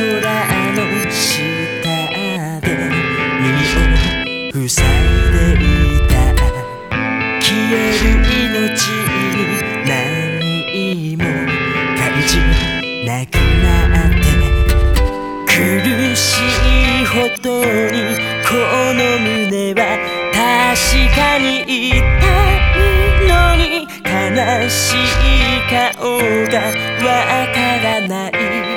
空の下で耳を塞いでいた消える命に何も感じなくなって苦しいほどにこの胸は確かに痛いのに悲しい顔がわからない。